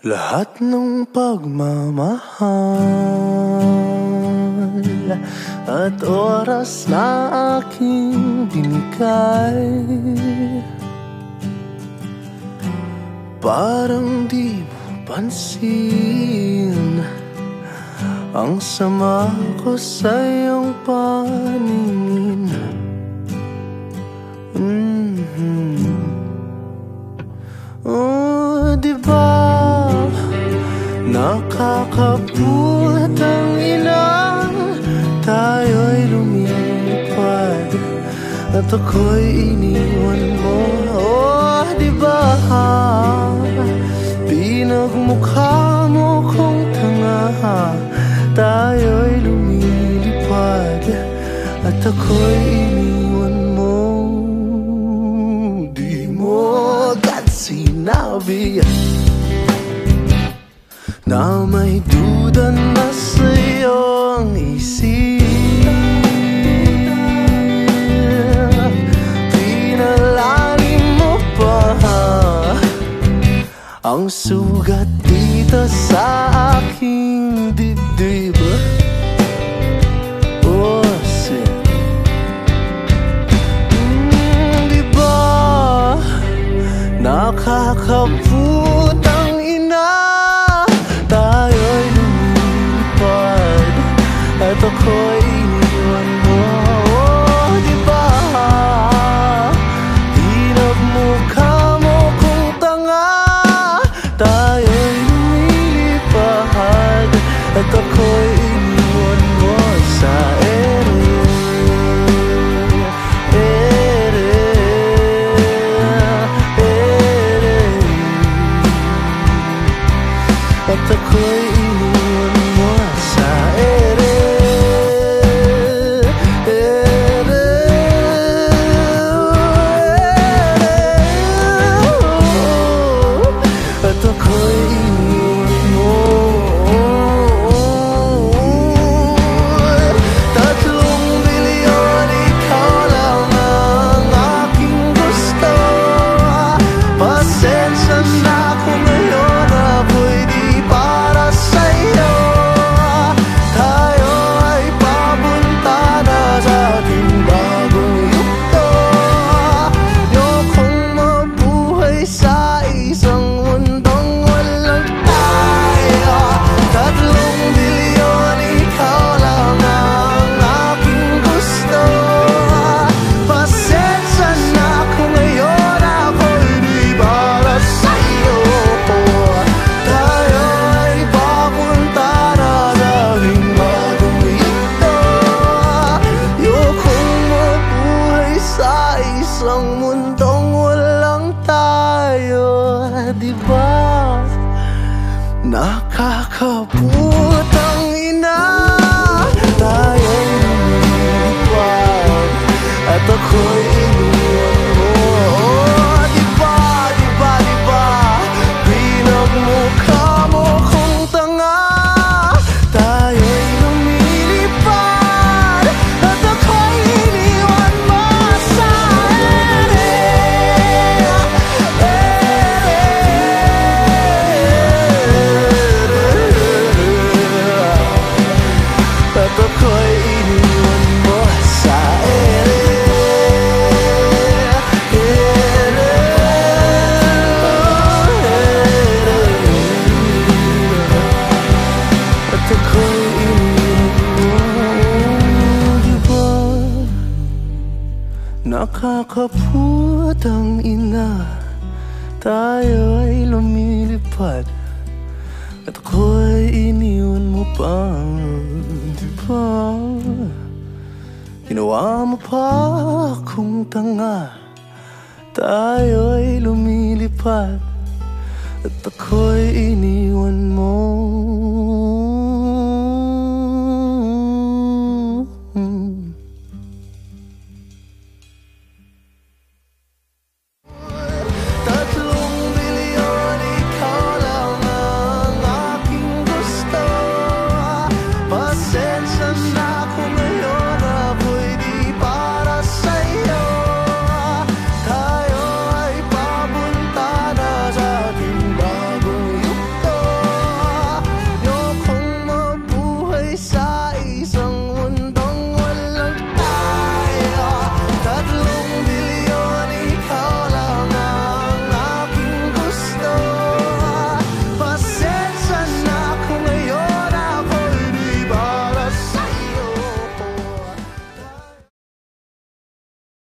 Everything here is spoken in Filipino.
Lahat ng pagmamahal At oras na aking binigay Parang di mo pansin Ang sama ko sa iyong paningin mm-hmm. Nakakaput ang ina Tayo'y lumipad At ako'y iniwan mo. Oh, di ba Pinagmukha mo kong tanga Tayo'y lumilipad At ako'y na may duda na sa'yo ang isip. Pinalalim mo pa Ang sugat dito sa aking dibdib. Oh, At tayo Di ba? Nakakaput ang ina Tayo'y lumilipad At ako'y Nakakaput ang ina. Tayo ay lumilipad. At ako'y iniwan mo pa Di ba Ginawa mo pa akong tanga. Tayo ay lumilipad. At ako'y iniwan